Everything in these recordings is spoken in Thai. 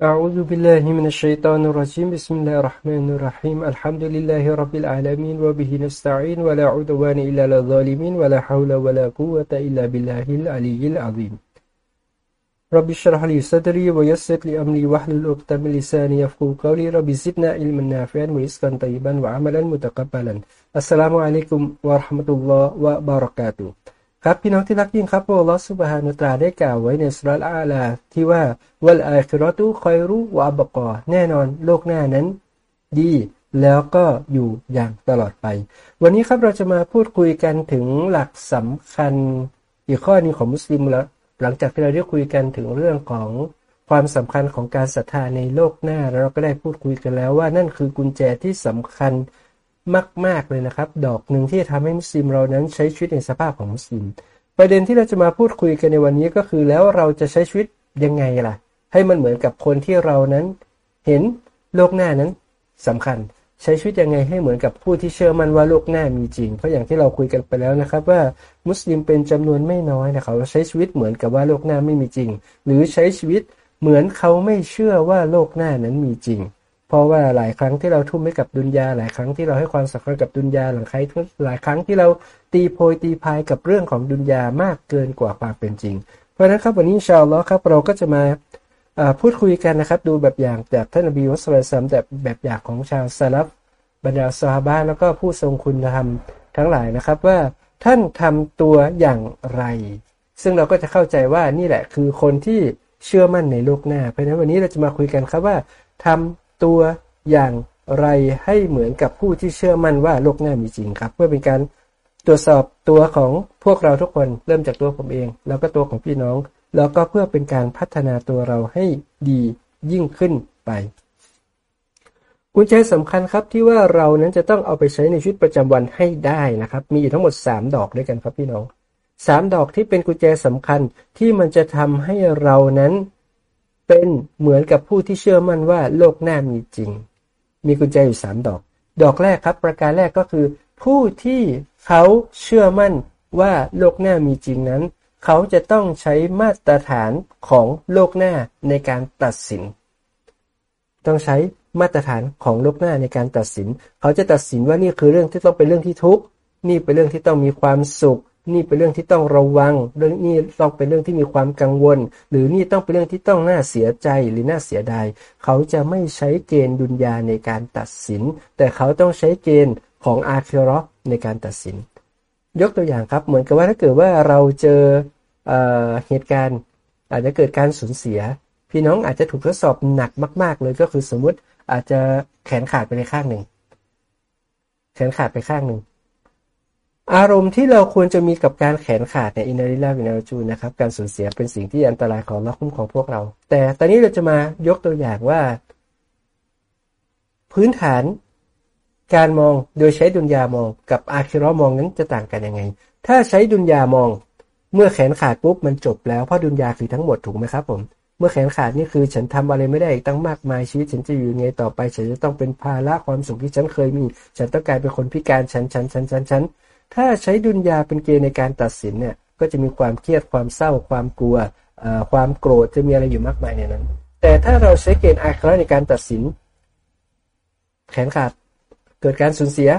أعوذ بالله من الشيطان الرجيم. بسم الله الرحمن الرحيم. الحمد لله رب العالمين وبه نستعين ولا عدوان إلا على الظالمين ولا حول ولا قوة إلا بالله العلي العظيم. رب اشرح لي صدري ويسر لي أمري واحلل عقدة من لساني يفقهوا قولي. رب زدنا علما نافعا ورزقا طيبا وعملا متقبلا. السلام عليكم ورحمة الله وبركاته. ครับพี่น้องที่รักยิ่งครับพระลอสุบฮานุตราได้กล่าวไว้ในสุรลอาลาที่ว่าวัลอาคิรอตุคอยรู้วาบกอแน่นอนโลกหน้านั้น ดี แล้วก็อยู่อย่างตลอดไป วันนี้ครับเราจะมาพูดคุยกันถึงหลักสำคัญ อีกข้อนึงของมุสลิมแล้วหลังจากที่เราได้คุยกันถึงเรื่องของความสำคัญของการศรัทธาในโลกหน้าแล้วเราก็ได้พูดคุยกันแล้วว่านั่นคือกุญแจที่สำคัญ มาก ๆ เลยนะครับ ดอกหนึ่งที่ทำให้มุสลิมเรานั้นใช้ชีวิตในสภาพของมุสลิม ประเด็นที่เราจะมาพูดคุยกันในวันนี้ก็คือแล้วเราจะใช้ชีวิตยังไงล่ะ ให้มันเหมือนกับคนที่เรานั้น เห็นโลกหน้านั้นสำคัญ ใช้ชีวิตยังไงให้เหมือนกับผู้ที่เชื่อมั่นว่าโลกหน้ามีจริง เพราะอย่างที่เราคุยกันไปแล้วนะครับ ว่ามุสลิมเป็นจำนวนไม่น้อยนะเขาใช้ชีวิตเหมือนกับว่าโลกหน้าไม่มีจริง หรือใช้ชีวิตเหมือนเขาไม่เชื่อว่าโลกหน้านั้นมีจริง เพราะว่าหลายครั้งที่เราทุ่มให้กับดุนยา หลายครั้งที่เราให้ความสำคัญกับดุนยาหลังใครหลายครั้งที่เราตีโพยตีพายกับเรื่องของดุนยามากเกินกว่าความเป็นจริง เพราะนั้นครับวันนี้ชาวล้อครับเราก็จะมาพูดคุยกันนะครับ ดูแบบอย่างจากท่านอบีวัสลซัมแบบแบบอย่างของชาวซาลับบรรดาซาฮาบะแล้วก็ผู้ทรงคุณธรรมทั้งหลายนะครับว่าท่านทำตัวอย่างไร ซึ่งเราก็จะเข้าใจว่านี่แหละคือคนที่เชื่อมั่นในโลกหน้า เพราะฉะนั้นวันนี้เราจะมาคุยกันครับว่าทำ ตัวอย่างไรให้เหมือนกับผู้ที่เชื่อมั่นว่าโลกหน้ามีจริงครับ เพื่อเป็นการตรวจสอบตัวของพวกเราทุกคนเริ่มจากตัวผมเอง แล้วก็ตัวของพี่น้อง แล้วก็เพื่อเป็นการพัฒนาตัวเราให้ดียิ่งขึ้นไปกุญแจสำคัญครับที่ว่าเรานั้นจะต้องเอาไปใช้ในชีวิตประจำวันให้ได้นะครับ มีอยู่ทั้งหมด 3 ดอกด้วยกันครับพี่น้อง 3 ดอกที่เป็นกุญแจสำคัญที่มันจะทำให้เรานั้น เป็นเหมือนกับผู้ที่เชื่อมั่นว่าโลกหน้ามีจริง มีกุญแจอยู่สามดอก ดอกแรกครับ ประการแรกก็คือ ผู้ที่เขาเชื่อมั่นว่าโลกหน้ามีจริงนั้น เขาจะต้องใช้มาตรฐานของโลกหน้าในการตัดสิน ต้องใช้มาตรฐานของโลกหน้าในการตัดสิน เขาจะตัดสินว่านี่คือเรื่องที่ต้องเป็นเรื่องที่ทุกข์ นี่เป็นเรื่องที่ต้องมีความสุข นี่เป็นเรื่องที่ต้องระวัง เรื่องนี้ต้องเป็นเรื่องที่มีความกังวล หรือนี่ต้องเป็นเรื่องที่ต้องน่าเสียใจหรือน่าเสียดาย เขาจะไม่ใช้เกณฑ์ดุลยาในการตัดสิน แต่เขาต้องใช้เกณฑ์ของอาคิรอในการตัดสิน ยกตัวอย่างครับ เหมือนกับว่าถ้าเกิดว่าเราเจอเอเหตุการณ์ อาจจะเกิดการสูญเสีย พี่น้องอาจจะถูกทดสอบหนักมาก ๆ เลยก็คือสมมุติอาจจะแขนขาดไปในข้างหนึ่งแขนขาดไปข้างหนึ่ง อารมณ์ที่เราควรจะมีกับการแขนขาดในอินาริลาวินาจูนะครับการสูญเสียเป็นสิ่งที่อันตรายของเราคุ้มของพวกเรา แต่ตอนนี้เราจะมายกตัวอย่างว่า พื้นฐานการมองโดยใช้ดุนยามองกับอาคิรอมองนั้นจะต่างกันยังไง ถ้าใช้ดุนยามอง เมื่อแขนขาดปุ๊บมันจบแล้วเพราะดุนยาคือทั้งหมดถูกไหมครับผมเมื่อแขนขาดนี่คือฉันทำอะไรไม่ได้อีกตั้งมากมายชีวิตฉันจะอยู่ไงต่อไป ฉันจะต้องเป็นภาระความสุขที่ฉันเคยมี ฉันต้องกลายเป็นคนพิการฉันฉันฉันฉันฉัน ถ้าใช้ดุลยาเป็นเกณฑ์ในการตัดสินเนี่ย ก็จะมีความเครียดความเศร้าความกลัว ความโกรธจะมีอะไรอยู่มากมายในนั้น แต่ถ้าเราใช้เกณฑ์อาคราในการตัดสิน แขนขาดเกิดการสูญเสีย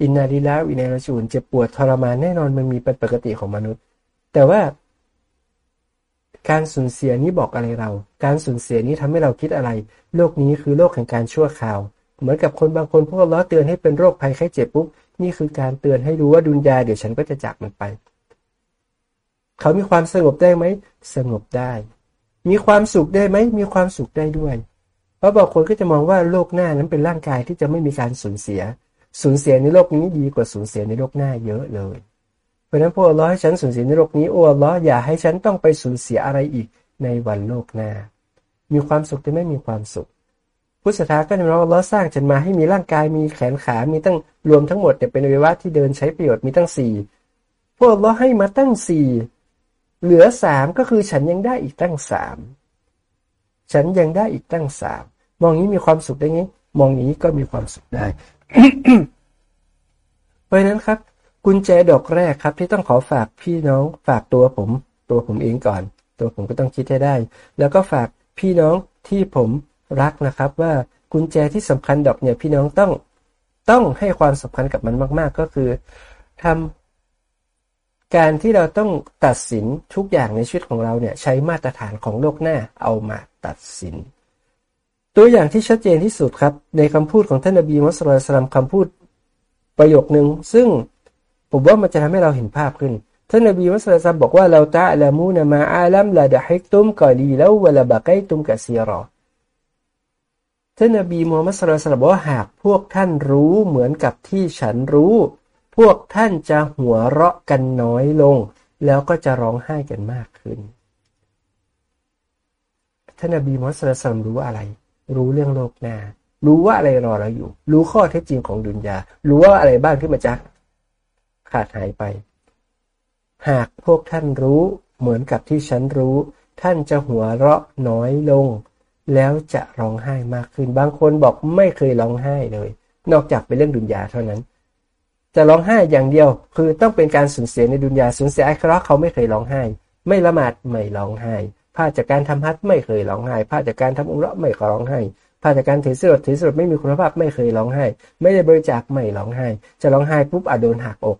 อินนาดิลาวินาราจูนเจ็บปวดทรมานแน่นอนมันมีเป็นปกติของมนุษย์ แต่ว่า การสูญเสียนี้บอกอะไรเรา การสูญเสียนี้ทำให้เราคิดอะไร โลกนี้คือโลกแห่งการชั่วคราว เหมือนกับคนบางคนพวกล้อเตือนให้เป็นโรคภัยไข้เจ็บปุ๊บ นี่คือการเตือนให้รู้ว่าดุนยาเดี๋ยวฉันก็จะจากมันไป เขามีความสงบได้ไหม สงบได้ มีความสุขได้ไหม มีความสุขได้ด้วย เพราะบางคนก็จะมองว่าโลกหน้านั้นเป็นร่างกายที่จะไม่มีการสูญเสีย สูญเสียในโลกนี้ดีกว่าสูญเสียในโลกหน้าเยอะเลย เพราะฉะนั้นพวกเราให้ฉันสูญเสียในโลกนี้ โอ้ล้ออย่าให้ฉันต้องไปสูญเสียอะไรอีกในวันโลกหน้า มีความสุขแต่ไม่มีความสุข พุทธศาสนาก็จะบอกว่าสร้างฉันมาให้มีร่างกายมีแขนขา มีตั้งรวมทั้งหมดเนี่ยเป็นอวัยวะที่เดินใช้ประโยชน์มีตั้งสี่พวกเราให้มาตั้งสี่เหลือสามก็คือฉันยังได้อีกตั้งสามฉันยังได้อีกตั้งสามมองนี้มีความสุขได้ไงมองนี้ก็มีความสุขได้ เพราะนั้นครับ กุญแจดอกแรกครับ ที่ต้องขอฝากพี่น้องฝากตัวผม ตัวผมเองก่อน ตัวผมก็ต้องคิดให้ได้ แล้วก็ฝากพี่น้องที่ผม รักนะครับ ว่ากุญแจที่สำคัญดอกเนี่ยพี่น้องต้องต้องให้ความสำคัญกับมันมาก ๆ ก็คือทำการที่เราต้องตัดสินทุกอย่างในชีวิตของเราเนี่ยใช้มาตรฐานของโลกหน้าเอามาตัดสิน ตัวอย่างที่ชัดเจนที่สุดครับ ในคำพูดของท่านนบีมุสลิมคำพูดประโยคนึงซึ่งผมว่ามันจะทำให้เราเห็นภาพขึ้นท่านนบีมุสลิมบอกว่าเราตะละมูนมาอาลัมละดะฮิกตุมกอลีแล้ววละบะไกตุมกะซีรอ ท่านนบีมูฮัมมัดสุลตัลบอกว่าหากพวกท่านรู้เหมือนกับที่ฉันรู้ พวกท่านจะหัวเราะกันน้อยลง แล้วก็จะร้องไห้กันมากขึ้นท่านนบีมูฮัมมัดสุลตัลรู้ว่าอะไร รู้เรื่องโลกหน้ารู้ว่าอะไรรอเราอยู่ รู้ข้อเท็จจริงของดุนยา รู้ว่าอะไรบ้างที่มันจะขาดหายไป หากพวกท่านรู้เหมือนกับที่ฉันรู้ ท่านจะหัวเราะน้อยลง แล้วจะร้องไห้มากขึ้น บางคนบอกไม่เคยร้องไห้เลย นอกจากเป็นเรื่องดุนยาเท่านั้น จะร้องไห้อย่างเดียว คือต้องเป็นการสูญเสียในดุนยาสูญเสียอัคราเขาไม่เคยร้องไห้ ไม่ละหมาดไม่ร้องไห้พลาดจากการทำฮัทไม่เคยร้องไห้พลาดจากการทำอุระไม่เคยร้องไห้พลาดจากการถือสิรถือสิรไม่มีคุณภาพไม่เคยร้องไห้ ไม่ได้บริจาคไม่ร้องไห้ จะร้องไห้ปุ๊บอาจโดนหักอก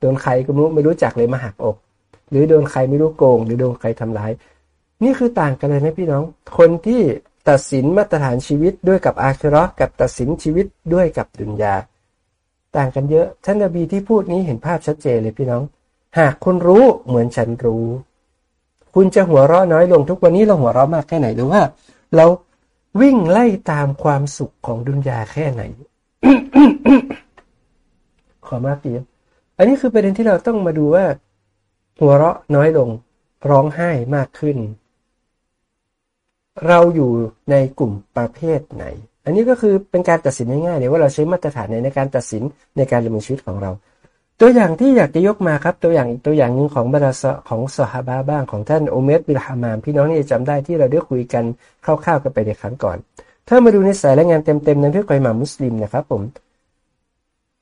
โดนใครก็ไม่รู้ไม่รู้จักเลยมาหักอก หรือโดนใครไม่รู้โกง หรือโดนใครทำร้าย นี่คือต่างกันเลยนะพี่น้อง คนที่ตัดสินมาตรฐานชีวิตด้วยกับอาคิรอกับตัดสินชีวิตด้วยกับดุนยา ต่างกันเยอะ ท่านนบีที่พูดนี้เห็นภาพชัดเจนเลยพี่น้อง หากคุณรู้เหมือนฉันรู้ คุณจะหัวเราะน้อยลงทุกวันนี้เราหัวเราะมากแค่ไหนหรือว่า เราวิ่งไล่ตามความสุขของดุนยาแค่ไหน ขอมากดีอันนี้คือประเด็นที่เราต้องมาดูว่า หัวเราะน้อยลง ร้องไห้มากขึ้น เราอยู่ในกลุ่มประเภทไหน อันนี้ก็คือเป็นการตัดสินง่ายๆเลยว่าเราใช้มาตรฐานในในการตัดสินในการดำเนินชีวิตของเรา ตัวอย่างที่อยากจะยกมาครับ ตัวอย่างตัวอย่างหนึ่งของบรรดาของสหาบาบ้างของท่านโอเมตบิลฮามาม พี่น้องนี่จำได้ที่เราได้คุยกันคร่าวๆกันไปในครั้งก่อน ถ้ามาดูในสายรายงานเต็มๆในเรื่องกอยมามุสลิมนะครับผม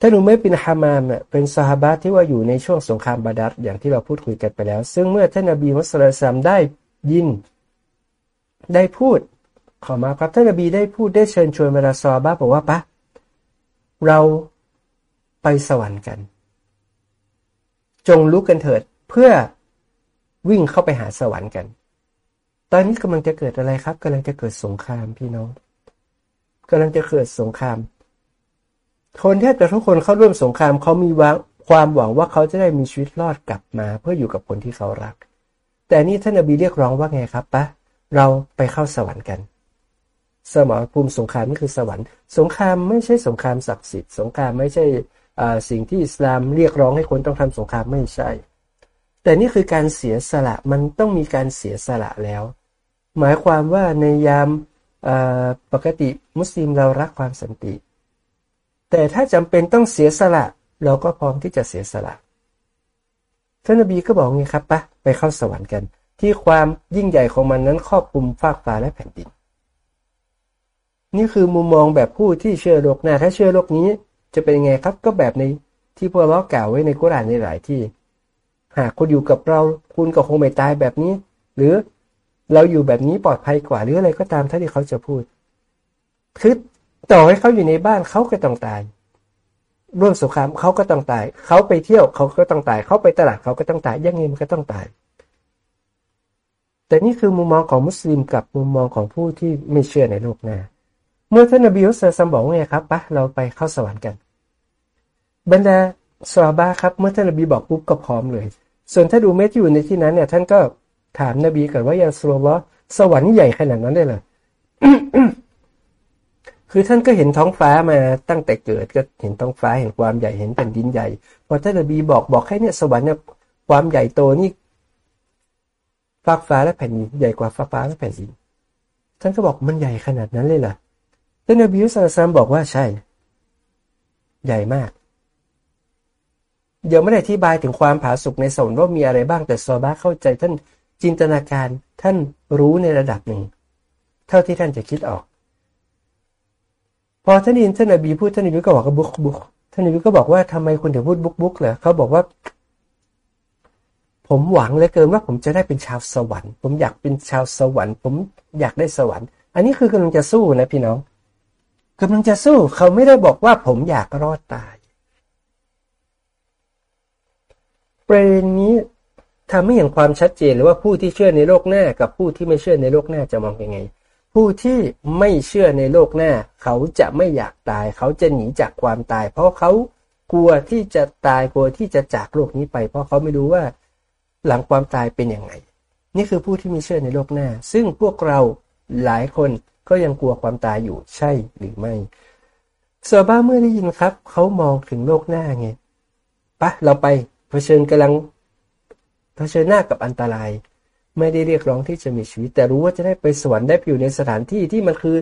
ท่านอุมัยบินฮามามเนี่ยเป็นสหบาที่ว่าอยู่ในช่วงสงครามบาดัดอย่างที่เราพูดคุยกันไปแล้ว ซึ่งเมื่อท่านนบีมุสลิมได้ยิน ได้พูด ขอมาครับท่านนบีได้พูดได้เชิญชวนบรราซอบ้าบอกว่าปะเราไปสวรรค์กัน จงลุกกันเถิดเพื่อวิ่งเข้าไปหาสวรรค์กัน ตอนนี้กำลังจะเกิดอะไรครับกำลังจะเกิดสงครามพี่น้องกำลังจะเกิดสงคราม คนแทบจะทุกคนเข้าร่วมสงครามเขามีวางความหวังว่าเขาจะได้มีชีวิตรอดกลับมา เพื่ออยู่กับคนที่เขารัก แต่นี่ท่านนบีเรียกร้องว่าไงครับปะ เราไปเข้าสวรรค์กัน สมรภูมิสงครามนี่คือสวรรค์ สงครามไม่ใช่สงครามศักดิ์สิทธิ์ สงครามไม่ใช่สิ่งที่อิสลามเรียกร้องให้คนต้องทำสงครามไม่ใช่ แต่นี่คือการเสียสละมันต้องมีการเสียสละแล้ว หมายความว่าในยามปกติมุสลิมเรารักความสันติ แต่ถ้าจำเป็นต้องเสียสละ เราก็พร้อมที่จะเสียสละท่านนบีก็บอกไงครับปะไปเข้าสวรรค์กัน ที่ความยิ่งใหญ่ของมันนั้นครอบคลุมฟากฟ้าและแผ่นดิน นี่คือมุมมองแบบผู้ที่เชื่อโลกหน้าถ้าเชื่อโลกนี้จะเป็นยังไงครับก็แบบในที่พวกเรากล่าวไว้ในกุรานในหลายที่ หากคุณอยู่กับเราคุณก็คงไม่ตายแบบนี้ หรือเราอยู่แบบนี้ปลอดภัยกว่าหรืออะไรก็ตามท่าที่เขาจะพูดคือต่อให้เขาอยู่ในบ้านเขาก็ต้องตาย ร่วมสงครามเขาก็ต้องตาย เขาไปเที่ยวเขาก็ต้องตาย เขาไปตลาดเขาก็ต้องตายยังไงมันก็ต้องตาย แต่นี่คือมุมมองของมุสลิมกับมุมมองของผู้ที่ไม่เชื่อในโลกหน้า เมื่อท่านนบีอุสซัมบอกว่าไงครับปะเราไปเข้าสวรรค์กัน บรรดาซาบาครับ เมื่อท่านนบีบอกปุ๊บก็พร้อมเลย ส่วนถ้าดูเมตอยู่ในที่นั้นเนี่ย ท่านก็ถามนบีกันว่ายาสุลลอสวรรค์ใหญ่ขนาดนั้นได้เลยคือท่านก็เห็นท้องฟ้ามาตั้งแต่เกิดก็เห็นท้องฟ้าเห็นความใหญ่เห็นแผ่นดินใหญ่ พอท่านนบีบอกบอกแค่เนี่ยสวรรค์เนี่ยความใหญ่โตนี่ ฟ้าฟ้าและแผ่นดินใหญ่กว่าฟ้าฟ้าและแผ่นดิน ท่านก็บอกมันใหญ่ขนาดนั้นเลยเหรอท่านนบีอุสซามบอกว่าใช่ ใหญ่มาก เดี๋ยวไม่ได้อธิบายถึงความผาสุกในสวรรค์ว่ามีอะไรบ้างแต่ซอบ้าเข้าใจท่านจินตนาการท่านรู้ในระดับหนึ่ง เท่าที่ท่านจะคิดออก พอท่านอินท่านนบีพูดท่านนบีก็บอกว่าบุกบุกท่านนบีก็บอกว่าทำไมคุณถึงพูดบุกบุกเหรอเขาบอกว่า ผมหวังเหลือเกินว่าผมจะได้เป็นชาวสวรรค์ ผมอยากเป็นชาวสวรรค์ ผมอยากได้สวรรค์ อันนี้คือกำลังจะสู้นะพี่น้องกำลังจะสู้เขาไม่ได้บอกว่าผมอยากรอดตายประเด็นนี้ทำให้เห็นความชัดเจนเลยว่าผู้ที่เชื่อในโลกหน้ากับผู้ที่ไม่เชื่อในโลกหน้าจะมองยังไง ผู้ที่ไม่เชื่อในโลกหน้า เขาจะไม่อยากตาย เขาจะหนีจากความตาย เพราะเขากลัวที่จะตายกลัวที่จะจากโลกนี้ไป เพราะเขาไม่รู้ว่า หลังความตายเป็นยังไงนี่คือผู้ที่มีเชื่อในโลกหน้า ซึ่งพวกเราหลายคนก็ยังกลัวความตายอยู่ใช่หรือไม่ซาบ้าเมื่อได้ยินครับ เขามองถึงโลกหน้าไงปะเราไปเผชิญกำลังเผชิญหน้ากับอันตราย ไม่ได้เรียกร้องที่จะมีชีวิต แต่รู้ว่าจะได้ไปสวรรค์ได้อยู่ในสถานที่ที่มันคือ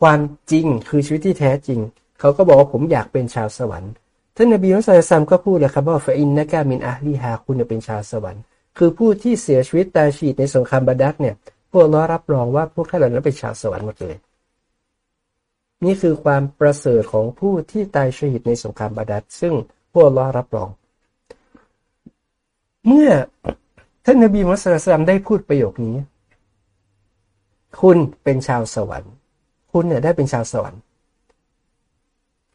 ความจริงคือชีวิตที่แท้จริง เขาก็บอกว่าผมอยากเป็นชาวสวรรค์ ท่านนบีมุสลิมก็พูดเลยครับว่าฟาอินนะกามินอาลีฮาคุณจะเป็นชาวสวรรค์ คือผู้ที่เสียชีวิตตายชีดในสงครามบาดักเนี่ย พวกเรารับรองว่าพวกท่านเหล่านั้นเป็นชาวสวรรค์หมดเลย นี่คือความประเสริฐของผู้ที่ตายชีดในสงครามบาดักซึ่งพวกเรารับรอง เมื่อท่านนบีมุสลิมได้พูดประโยคนี้ คุณเป็นชาวสวรรค์ คุณเนี่ยได้เป็นชาวสวรรค์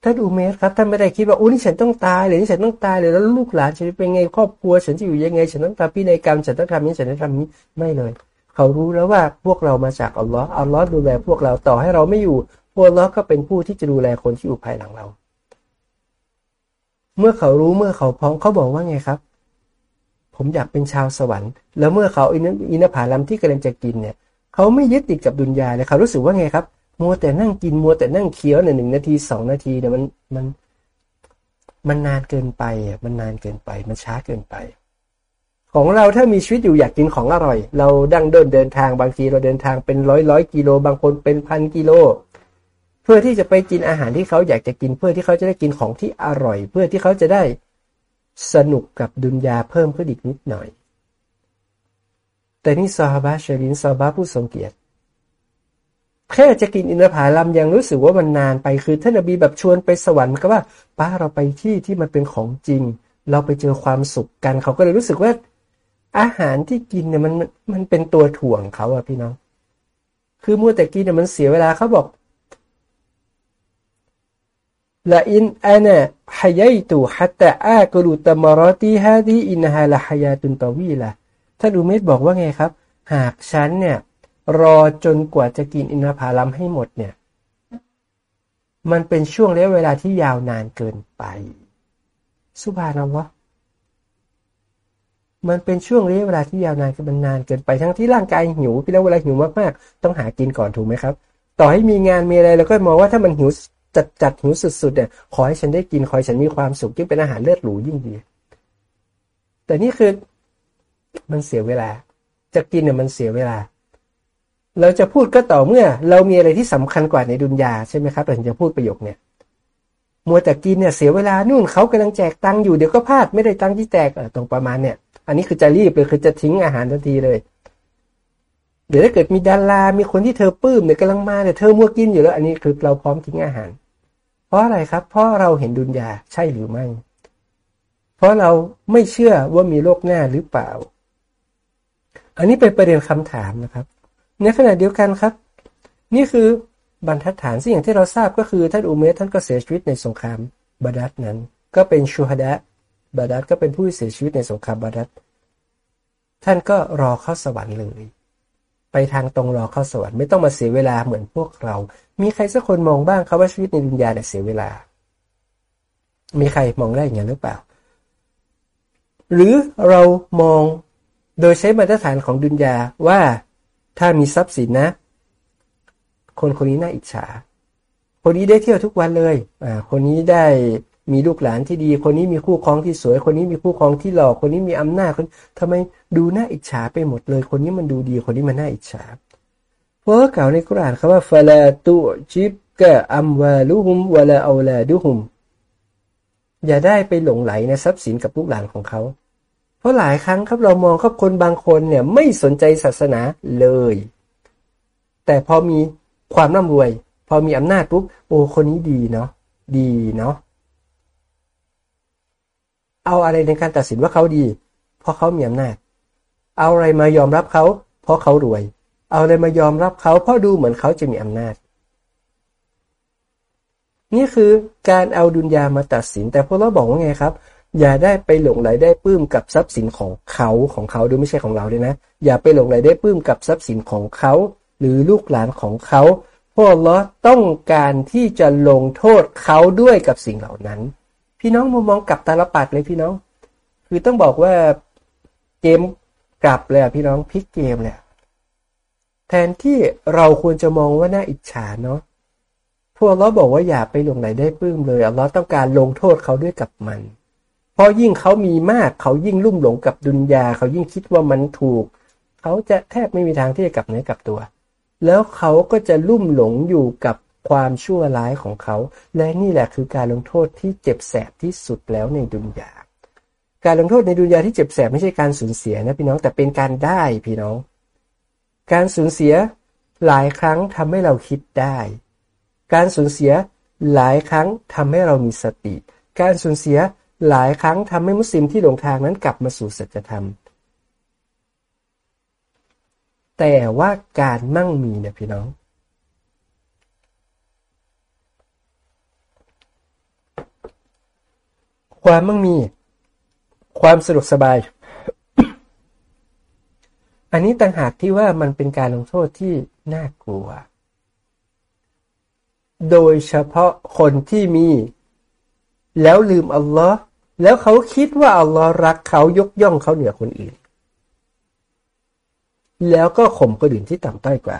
ท่านอุเมสครับท่านไม่ได้คิดว่าโอ้นี่ฉันต้องตายเลยนี่ฉันต้องตายเลยแล้วลูกหลานฉันเป็นไงครอบครัว ฉันจะอยู่ยังไง ฉันต้องทำพินัยกรรมฉันต้องทำนี้ฉันต้องทำนี้ไม่เลย เขารู้แล้วว่าพวกเรามาจากอัลลอฮ์อัลลอฮ์ดูแลพวกเราต่อให้เราไม่อยู่พวกอัลลอฮ์ก็เป็นผู้ที่จะดูแลคนที่อยู่ภายหลังเรา เมื่อเขารู้เมื่อเขาพร้อมเขาบอกว่าไงครับ ผมอยากเป็นชาวสวรรค์ แล้วเมื่อเขาอินอินผาลัมที่กำลังจะกินเนี่ย เขาไม่ยึดติดกับดุนยาเลยเขารู้สึกว่าไงครับ มัวแต่นั่งกินมัวแต่นั่งเคี้ยวเนี่ยหนึ่งนาทีสองนาทีเนี่ยมันมัน มันนานเกินไปอะมันนานเกินไป มันช้าเกินไป ของเราถ้ามีชีวิตอยู่อยากกินของอร่อย เราดังเดินเดินทางบางทีเราเดินทางเป็นร้อยร้อยกิโล บางคนเป็นพันกิโล เพื่อที่จะไปกินอาหารที่เขาอยากจะกินเพื่อที่เขาจะได้กินของที่อร่อย เพื่อที่เขาจะได้สนุกกับดุนยาเพิ่มขึ้นอีกนิดหน่อย แต่นี่ซาฮาบะเชลินซาบะผู้ทรงเกียรติ แค่จะกินอินทผลัมยังรู้สึกว่ามันนานไปคือท่านอบีแบบชวนไปสวรรค์ก็ว่าป้าเราไปที่ที่มันเป็นของจริง เราไปเจอความสุขกันเขาก็เลยรู้สึกว่า อาหารที่กินเนี่ยมันมันเป็นตัวถ่วงเขาอะพี่น้อง คือมัวแต่กินเนี่ยมันเสียเวลาเขาบอกละอินอานะฮายตุฮัตตะอากรุตมารอตีฮาดีอินฮาละฮายาตุนตวีละท่านอุเมศบอกว่าไงครับ หากฉันเนี่ย รอจนกว่าจะกินอินทผลัมให้หมดเนี่ย มันเป็นช่วงระยะเวลาที่ยาวนานเกินไป สุภานัลลอฮมันเป็นช่วงระยะเวลาที่ยาวนานมันนานเกินไปทั้งที่ร่างกายหิวพี่แล้วเวลาหิวมากๆ ต้องหากินก่อนถูกไหมครับ ต่อให้มีงานมีอะไรเราก็มองว่าถ้ามันหิวจัดจัดหิวสุดๆเนี่ยขอให้ฉันได้กินขอให้ฉันมีความสุขยิ่งเป็นอาหารเลือดหรูยิ่งดี แต่นี่คือมันเสียเวลา จะกินเนี่ยมันเสียเวลา เราจะพูดก็ต่อเมื่อ เรามีอะไรที่สำคัญกว่าในดุนยาใช่ไหมครับเราถึงจะพูดประโยคเนี่ยมัวแต่กินเนี่ยเสียเวลานู่นเขากำลังแจกตังค์อยู่เดี๋ยวก็พลาดไม่ได้ตังค์ที่แจกตรงประมาณเนี่ย อันนี้คือจะรีบเลยคือจะทิ้งอาหารทันทีเลยเดี๋ยวถ้าเกิดมีดารามีคนที่เธอปลื้มเนี่ยกำลังมาเนี่ยเธอมัวกินอยู่แล้ว อันนี้คือเราพร้อมทิ้งอาหาร เพราะอะไรครับ เพราะเราเห็นดุนยาใช่หรือไม่ เพราะเราไม่เชื่อว่ามีโลกหน้าหรือเปล่า อันนี้เป็นประเด็นคำถามนะครับ ในขณะเดียวกันครับ นี่คือบรรทัดฐานสิ่งอย่างที่เราทราบก็คือท่านอุเมรท่านก็เสียชีวิตในสงครามบาดัดนั้น ก็เป็นชูฮดะบาดัดก็เป็นผู้เสียชีวิตในสงครามบาดัดท่านก็รอเข้าสวรรค์เลย ไปทางตรงรอเข้าสวรรค์ไม่ต้องมาเสียเวลาเหมือนพวกเรา มีใครสักคนมองบ้างครับว่าชีวิตในดุนยาเนี่ยเสียเวลา มีใครมองได้อย่างนั้นหรือเปล่า หรือเรามองโดยใช้มาตรฐานของดุนยาว่า ถ้ามีทรัพย์สินนะ คนคนนี้น่าอิจฉา คนนี้ได้เที่ยวทุกวันเลยอ่าคนนี้ได้มีลูกหลานที่ดี คนนี้มีคู่ครองที่สวย คนนี้มีคู่ครองที่หล่อ คนนี้มีอำนาจคนทำไมดูน่าอิจฉาไปหมดเลย คนนี้มันดูดี คนนี้มันน่าอิจฉาเพราะเก่าวในกุรานคำว่าฟาลาตุจิบกะอัมวาลุฮุมวะลาอูลาดุฮุมอย่าได้ไปหลงไหลในทรัพย์สินกับลูกหลานของเขา เพราะหลายครั้งครับเรามองครับคนบางคนเนี่ยไม่สนใจศาสนาเลย แต่พอมีความร่ำรวย พอมีอำนาจปุ๊บโอ้คนนี้ดีเนาะดีเนาะเอาอะไรในการตัดสินว่าเขาดี เพราะเขามีอำนาจ เอาอะไรมายอมรับเขาเพราะเขารวย เอาอะไรมายอมรับเขาเพราะดูเหมือนเขาจะมีอำนาจ นี่คือการเอาดุนยามาตัดสิน แต่พวกเราบอกว่าไงครับ อย่าได้ไปหลงไหลได้ปื้มกับทรัพย์สินของเขาของเขาดูไม่ใช่ของเราเลยนะ อย่าไปหลงไหลได้ปื้มกับทรัพย์สินของเขา หรือลูกหลานของเขาพวกเราต้องการที่จะลงโทษเขาด้วยกับสิ่งเหล่านั้น พี่น้องมุมมองกลับตาลปัดเลยพี่น้อง คือต้องบอกว่าเกมกลับเลยพี่น้องพลิกเกมเลยแทนที่เราควรจะมองว่าน่าอิจฉาเนาะพวกเราบอกว่าอย่าไปหลงไหลได้ปื้มเลยอัลลอฮ์ต้องการลงโทษเขาด้วยกับมัน ราะยิ่งเขามีมากเขายิ่งลุ่มหลงกับดุนยา เขายิ่งคิดว่ามันถูก เขาจะแทบไม่มีทางที่จะกลับเนื้อกลับตัว แล้วเขาก็จะลุ่มหลงอยู่กับความชั่วร้ายของเขา และนี่แหละคือการลงโทษที่เจ็บแสบที่สุดแล้วในดุนยา การลงโทษในดุนยาที่เจ็บแสบไม่ใช่การสูญเสียนะพี่น้องแต่เป็นการได้พี่น้อง การสูญเสียหลายครั้งทำให้เราคิดได้ การสูญเสียหลายครั้งทำให้เรามีสติ การสูญเสีย หลายครั้งทำให้มุสลิมที่หลงทางนั้นกลับมาสู่สัจธรรม แต่ว่าการมั่งมีเนี่ยพี่น้อง ความมั่งมี ความสะดวกสบาย อันนี้ต่างหากที่ว่ามันเป็นการลงโทษที่น่ากลัว โดยเฉพาะคนที่มีแล้วลืมอัลลอฮ์ แล้วเขาคิดว่าอัลลอฮ์รักเขายกย่องเขาเหนือคนอื่น แล้วก็ข่มคนอื่นที่ต่ำต้อยกว่า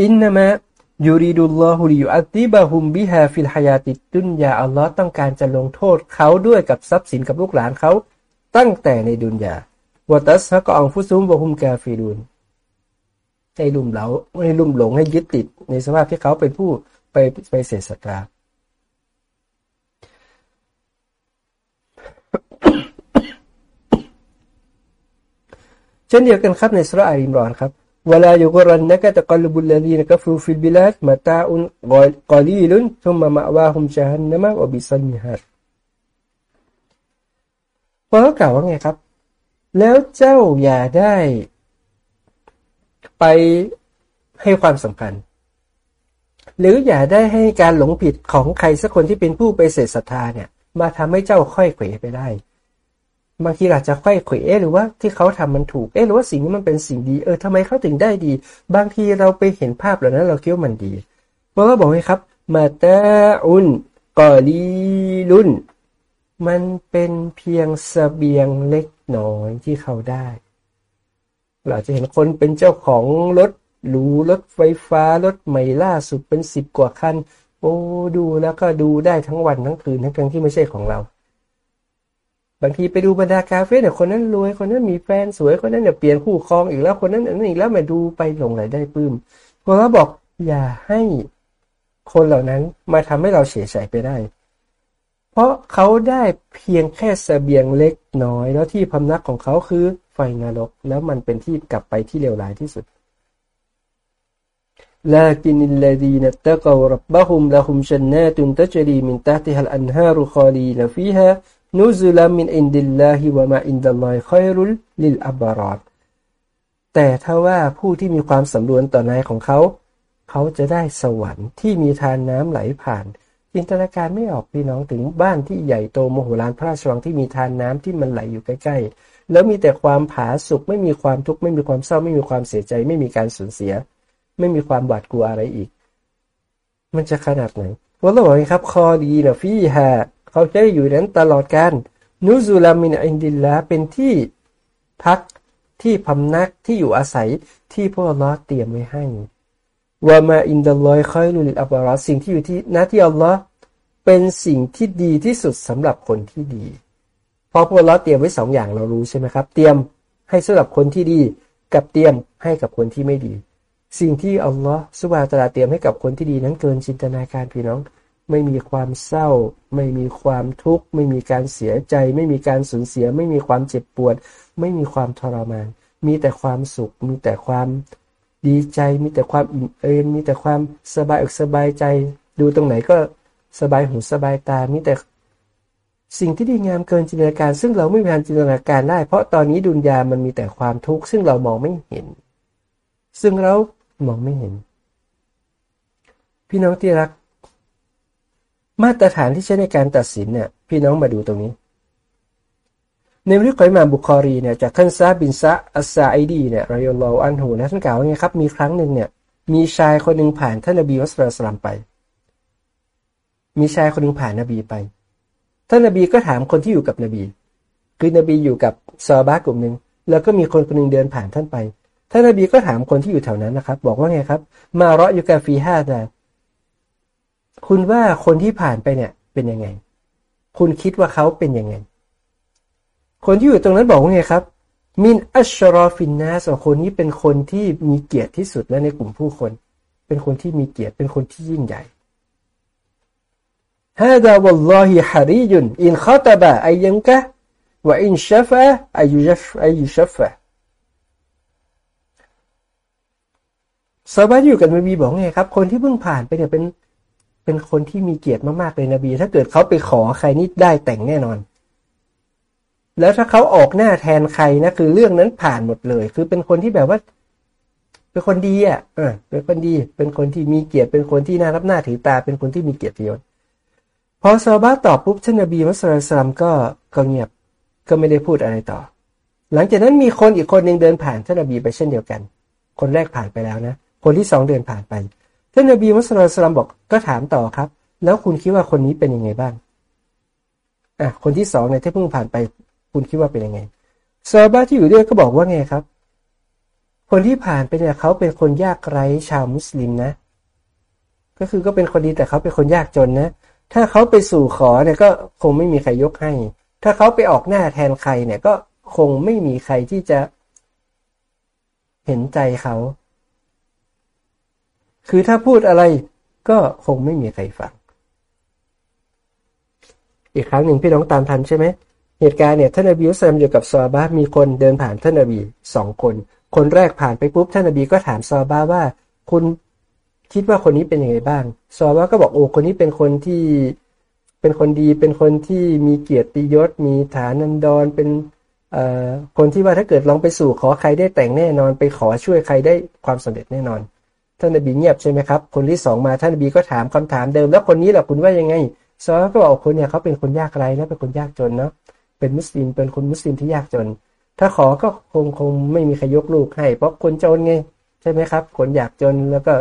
إنما يريد الله ليعذبهم بها في الحياة الدنياอัลลอฮ์ต้องการจะลงโทษเขาด้วยกับทรัพย์สินกับลูกหลานเขาตั้งแต่ในดุนยาوتزهق أنفسهم وهم كافرونให้ลุ่มเหลาให้ลุ่มหลงให้ยึดติดในสภาพที่เขาเป็นผู้ไปปฏิเสธศรัทธา เช่นเดียวกันครับในซูเราะฮ์อิมรอนครับلا يغرنك تقلب الذين كفروا في البلاد متاع قليل ثم مأواهم جهنم وبئس المهادพอเขากล่าวว่าไงครับ แล้วเจ้าอย่าได้ ไปให้ความสำคัญ หรืออย่าได้ให้การหลงผิดของใครสักคนที่เป็นผู้ไปเสดศรัทธาเนี่ย มาทำให้เจ้าค่อยเขวไปได้ บางทีอาจจะค่อยเขวหรือว่าที่เขาทำมันถูกเอ๊หรือว่าสิ่งนี้มันเป็นสิ่งดีเออทำไมเขาถึงได้ดี บางทีเราไปเห็นภาพเหล่านั้นเราคิดว่ามันดีเพราะว่าบอกไหมครับ มาตาอุนกอลีลุนมันเป็นเพียงสเสบียงเล็กน้อยที่เขาได้ เราจะเห็นคนเป็นเจ้าของรถหรูรถไฟฟ้ารถใหม่ล่าสุดเป็นสิบกว่าคัน โอ้ดูแล้วก็ดูได้ทั้งวันทั้งคืนทั้งกลางที่ไม่ใช่ของเรา บางทีไปดูบรรดาคาเฟ่เนี่ยคนนั้นรวยคนนั้นมีแฟนสวยคนนั้นเนี่ยเปลี่ยนคู่ครองอีกแล้วคนนั้นอันนั้นอีกแล้วมาดูไปหลงไหลได้ปื้มพราะว่าบอกอย่าให้คนเหล่านั้นมาทำให้เราเฉยใจไปได้เพราะเขาได้เพียงแค่เสบียงเล็กน้อย แล้วที่พำนักของเขาคือไฟนรกแล้วมันเป็นที่กลับไปที่เลวร้ายที่สุด لكن الذين اتقوا ربهم لهم جنات تجري من تحتها الأنهار خالدين فيها นุซุลามินอินดิลลาฮิวะมาอินดัลลอยคอยรุลลิลอับบารอดแต่ถ้าว่าผู้ที่มีความสำรวมต่อนายของเขา เขาจะได้สวรรค์ที่มีทานน้ำไหลผ่านจินตนาการไม่ออกพี่น้องถึงบ้านที่ใหญ่โตโมโหฬารพระราชวังที่มีทานน้ำที่มันไหลอยู่ใกล้ๆ แล้วมีแต่ความผาสุกไม่มีความทุกข์ไม่มีความเศร้าไม่มีความเสียใจ ไม่มีการสูญเสีย ไม่มีความหวาดกลัวอะไรอีก มันจะขนาดไหนวะเราบอกครับคอดีนะฟี่ฮะ เขาจะอยู่นั้นตลอดการنزلا من عند اللهเป็นที่พักที่พำนักที่อยู่อาศัยที่พระองค์เตรียมไว้ให้وما عند الله خير للأبرارสิ่งที่อยู่ที่หน้าที่อัลลอฮ์เป็นสิ่งที่ดีที่สุดสำหรับคนที่ดีเพราะพระองค์เตรียมไว้สองอย่างเรารู้ใช่ไหมครับ เตรียมให้สำหรับคนที่ดี กับเตรียมให้กับคนที่ไม่ดี สิ่งที่อัลลอฮ์سبحانه وتعالىเตรียมให้กับคนที่ดีนั้นเกินจินตนาการพี่น้อง ไม่มีความเศร้า ไม่มีความทุกข์ ไม่มีการเสียใจ ไม่มีการสูญเสีย ไม่มีความเจ็บปวด ไม่มีความทรมาน มีแต่ความสุข มีแต่ความดีใจ มีแต่ความอิ่มเอิบมีแต่ความสบายอกสบายใจ ดูตรงไหนก็สบายหูสบายตา มีแต่สิ่งที่ดีงามเกินจินตนาการ ซึ่งเราไม่มีทางจินตนาการได้ เพราะตอนนี้ดุนยามันมีแต่ความทุกข์ซึ่งเรามองไม่เห็น ซึ่งเรามองไม่เห็น พี่น้องที่รัก มาตรฐานที่ใช้ในการตัดสินเนี่ยพี่น้องมาดูตรงนี้ ในเรื่องของอิมามบุคอรีเนี่ยจากท่านซาบินซะอัสซาไอดีเนี่ยرضي الله عنهนะท่านกล่าวว่าไงครับมีครั้งหนึ่งเนี่ยมีชายคนหนึ่งผ่านท่านนบี صلى الله عليه وسلمไป มีชายคนหนึ่งผ่านนบีไป ท่านนบีก็ถามคนที่อยู่กับนบี คือนบีอยู่กับซอฮาบะฮ์กลุ่มหนึ่งแล้วก็มีคนคนนึงเดินผ่านท่านไป ท่านนบีก็ถามคนที่อยู่แถวนั้นนะครับ บอกว่าไงครับ มาเราะอยู่กาฟีห้าแต่ คุณว่าคนที่ผ่านไปเนี่ยเป็นยังไง คุณคิดว่าเขาเป็นยังไง คนที่อยู่ตรงนั้นบอกว่าไงครับ มินอัชรอฟินนาสคนนี้เป็นคนที่มีเกียรติที่สุดและในกลุ่มผู้คน เป็นคนที่มีเกียรติเป็นคนที่ยิ่งใหญ่ฮาดาวัลลอฮิฮาริยุนอินขตบะอายังกะว่าอินชฟะอายุชฟอายุชฟะสบายอยู่กับนบีบอกไงครับ คนที่เพิ่งผ่านไปเนี่ยเป็น เป็นคนที่มีเกียรติมากๆเลยนบี ถ้าเกิดเขาไปขอใครนี่ได้แต่งแน่นอน แล้วถ้าเขาออกหน้าแทนใครนะคือเรื่องนั้นผ่านหมดเลย คือเป็นคนที่แบบว่า เป็นคนดีอะเออเป็นคนดี เป็นคนที่มีเกียรติเป็นคนที่น่ารับหน้าถือตา เป็นคนที่มีเกียรติยศพอซาบะตอบปุ๊บท่านนบีมุสลิมก็ก็เงียบก็ไม่ได้พูดอะไรต่อ หลังจากนั้นมีคนอีกคนหนึ่งเดินผ่านท่านนบีไปเช่นเดียวกัน คนแรกผ่านไปแล้วนะ คนที่สองเดินผ่านไป ท่านนบีมุสลิมบอกก็ถามต่อครับ แล้วคุณคิดว่าคนนี้เป็นยังไงบ้างอะคนที่สองเนี่ยที่เพิ่งผ่านไป คุณคิดว่าเป็นยังไงซาบะที่อยู่ด้วยก็บอกว่าไงครับ คนที่ผ่านไปเนี่ยเขาเป็นคนยากไร้ชาวมุสลิมนะ ก็คือก็เป็นคนดีแต่เขาเป็นคนยากจนนะ ถ้าเขาไปสู่ขอเนี่ยก็คงไม่มีใครยกให้ ถ้าเขาไปออกหน้าแทนใครเนี่ยก็คงไม่มีใครที่จะเห็นใจเขา คือถ้าพูดอะไรก็คงไม่มีใครฟัง อีกครั้งหนึ่งพี่น้องตามทันใช่ไหมเหตุการณ์เนี่ยท่านอบีอุสามอยู่กับซอบามีคนเดินผ่านท่านอบีสองคน คนแรกผ่านไปปุ๊บท่านอบีก็ถามซอบาว่า คุณคิดว่าคนนี้เป็นยังไงบ้างซอว่าก็บอกโอ้คนนี้เป็นคนที่เป็นคนดีเป็นคนที่มีเกียรติยศ มีฐานันดรเป็นคนที่ว่าถ้าเกิดลองไปสู่ขอใครได้แต่งแน่นอน ไปขอช่วยใครได้ความสำเร็จแน่นอน ท่านนบีเงียบใช่ไหมครับ คนที่สองมาท่านนบีก็ถามคำถามเดิม แล้วคนนี้แหละคุณว่ายังไงซอก็บอกคนเนี่ยเขาเป็นคนยากไร้นะเป็นคนยากจนเนาะเป็นมุสลิมเป็นคนมุสลิมที่ยากจน ถ้าขอก็คงคงไม่มีใครยกลูกให้ เพราะคนจนไงใช่ไหมครับ คนยากจนแล้วก็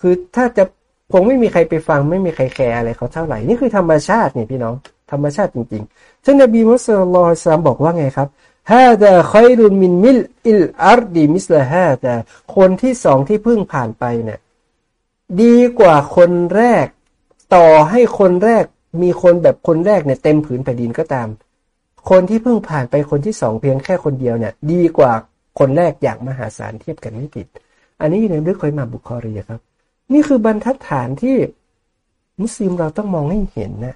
คือถ้าจะคงไม่มีใครไปฟังไม่มีใครแคร์อะไรเขาเท่าไหร่นี่คือธรรมชาตินี่พี่น้องธรรมชาติจริงๆท่านนบี صلى الله عليه وسلمบอกว่าไงครับ هذا خير من ملء الأرض مثل هذاแต่คนที่สองที่เพิ่งผ่านไปเนี่ยดีกว่าคนแรก ต่อให้คนแรกมีคนแบบคนแรกเนี่ยเต็มผืนแผ่นดินก็ตาม คนที่เพิ่งผ่านไปคนที่สองเพียงแค่คนเดียวเนี่ย ดีกว่าคนแรกอย่างมหาศาลเทียบกันไม่ติด อันนี้อยู่ในเรื่องคอยมาบุคอรีครับ นี่คือบรรทัดฐานที่มุสลิมเราต้องมองให้เห็นนะ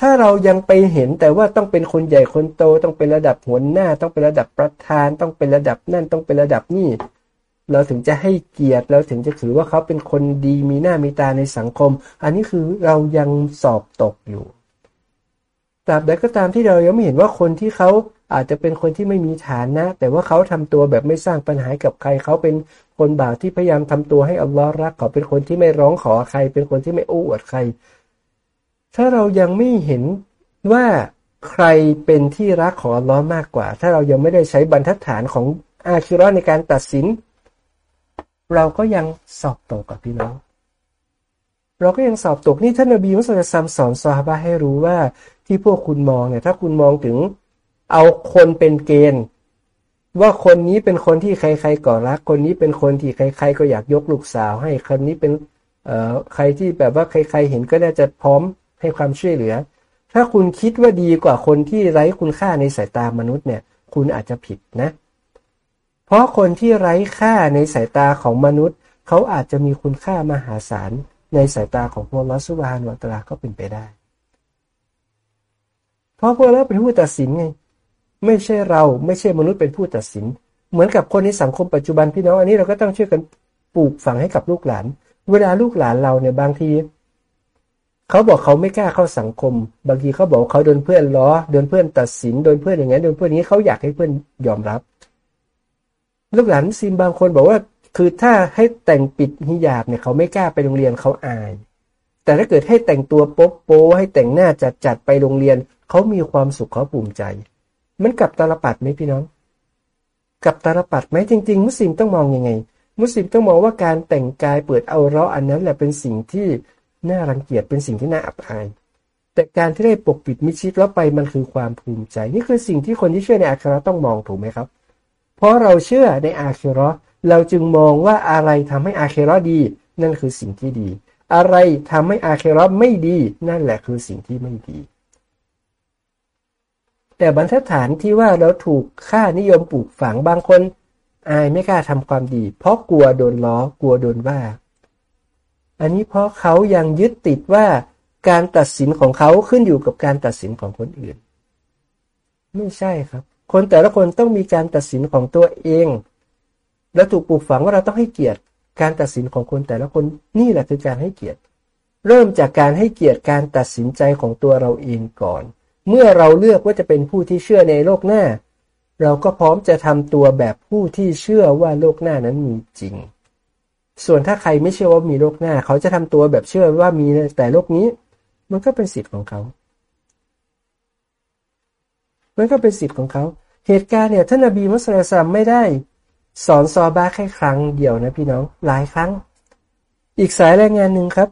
ถ้าเรายังไปเห็นแต่ว่าต้องเป็นคนใหญ่คนโตต้องเป็นระดับหัวหน้า ต้องเป็นระดับประธาน ต้องเป็นระดับนั่นต้องเป็นระดับนี่เราถึงจะให้เกียรติเราถึงจะถือว่าเขาเป็นคนดีมีหน้ามีตาในสังคม อันนี้คือเรายังสอบตกอยู่ตราบใดก็ตามที่เรายังไม่เห็นว่าคนที่เขาอาจจะเป็นคนที่ไม่มีฐานนะ แต่ว่าเขาทำตัวแบบไม่สร้างปัญหากับใคร เขาเป็นคนบาปที่พยายามทำตัวให้อัลลอฮ์รัก เขาเป็นคนที่ไม่ร้องขอใคร เป็นคนที่ไม่อู้อวดใคร ถ้าเรายังไม่เห็นว่าใครเป็นที่รักของอัลลอฮ์มากกว่า ถ้าเรายังไม่ได้ใช้บรรทัดฐานของอาคิรอในการตัดสิน เราก็ยังสอบตกกับพี่น้อง เราก็ยังสอบตกนี่ท่านนบีมุสลิมสอนซอฮาบะให้รู้ว่าที่พวกคุณมองเนี่ยถ้าคุณมองถึงเอาคนเป็นเกณฑ์ว่าคนนี้เป็นคนที่ใครๆก็รัก คนนี้เป็นคนที่ใคร ๆ ก็อยากยกลูกสาวให้ คนนี้เป็นเอ่อใครที่แบบว่าใคร ๆ เห็นก็น่าจะพร้อม ให้ความช่วยเหลือ ถ้าคุณคิดว่าดีกว่าคนที่ไร้คุณค่าในสายตามนุษย์เนี่ย คุณอาจจะผิดนะ เพราะคนที่ไร้ค่าในสายตาของมนุษย์ เขาอาจจะมีคุณค่ามหาศาลในสายตาของพวกลอสุบานวัตลาก็เป็นไปได้ เพราะพวกเราเป็นผู้ตัดสินไง ไม่ใช่เราไม่ใช่มนุษย์เป็นผู้ตัดสิน เหมือนกับคนในสังคมปัจจุบันพี่น้องอันนี้เราก็ต้องช่วยกันปลูกฝังให้กับลูกหลาน เวลาลูกหลานเราเนี่ยบางที เขาบอกเขาไม่กล้าเข้าสังคม บางทีเขาบอกเขาโดนเพื่อนล้อโดนเพื่อนตัดสินโดนเพื่อนอย่างนี้โดนเพื่อนนี้เขาอยากให้เพื่อนยอมรับ ลูกหลานซิมบางคนบอกว่า คือถ้าให้แต่งปิดฮิญาบเนี่ยเขาไม่กล้าไปโรงเรียนเขาอาย แต่ถ้าเกิดให้แต่งตัวโป๊โป๊ให้แต่งหน้าจัดจัดไปโรงเรียนเขามีความสุขเขาภูมิใจ มันกับตาลปัดไหมพี่น้องกับตาลปัดไหมจริง ๆ มุสลิมต้องมองยังไง มุสลิมต้องมองว่าการแต่งกายเปิดเอาเราะอันนั้นแหละเป็นสิ่งที่ น่ารังเกียจเป็นสิ่งที่น่าอับอาย แต่การที่ได้ปกปิดมิชิดแล้วไปมันคือความภูมิใจ นี่คือสิ่งที่คนที่เชื่อในอาคราต้องมองถูกไหมครับ เพราะเราเชื่อในอาคราเราจึงมองว่าอะไรทำให้อาคราดี นั่นคือสิ่งที่ดี อะไรทำให้อาคราไม่ดี นั่นแหละคือสิ่งที่ไม่ดีแต่บรรทัดฐานที่ว่าเราถูกค่านิยมปลูกฝังบางคน อายไม่กล้าทำความดี เพราะกลัวโดนล้อกลัวโดนว่า อันนี้เพราะเขายังยึดติดว่าการตัดสินของเขาขึ้นอยู่กับการตัดสินของคนอื่น ไม่ใช่ครับ คนแต่ละคนต้องมีการตัดสินของตัวเอง และถูกปลูกฝังว่าเราต้องให้เกียรติ การตัดสินของคนแต่ละคนนี่แหละคือการให้เกียรติ เริ่มจากการให้เกียรติการตัดสินใจของตัวเราเองก่อน เมื่อเราเลือกว่าจะเป็นผู้ที่เชื่อในโลกหน้า เราก็พร้อมจะทำตัวแบบผู้ที่เชื่อว่าโลกหน้านั้นมีจริง ส่วนถ้าใครไม่เชื่อว่ามีโลกหน้า เขาจะทำตัวแบบเชื่อว่ามีแต่โลกนี้ มันก็เป็นสิทธิ์ของเขา มันก็เป็นสิทธิ์ของเขา เหตุการณ์เนี่ยท่านนบีมุสลิมไม่ได้สอนซอบาแค่ครั้งเดียวนะพี่น้องหลายครั้ง อีกสายรายงานหนึ่งครับ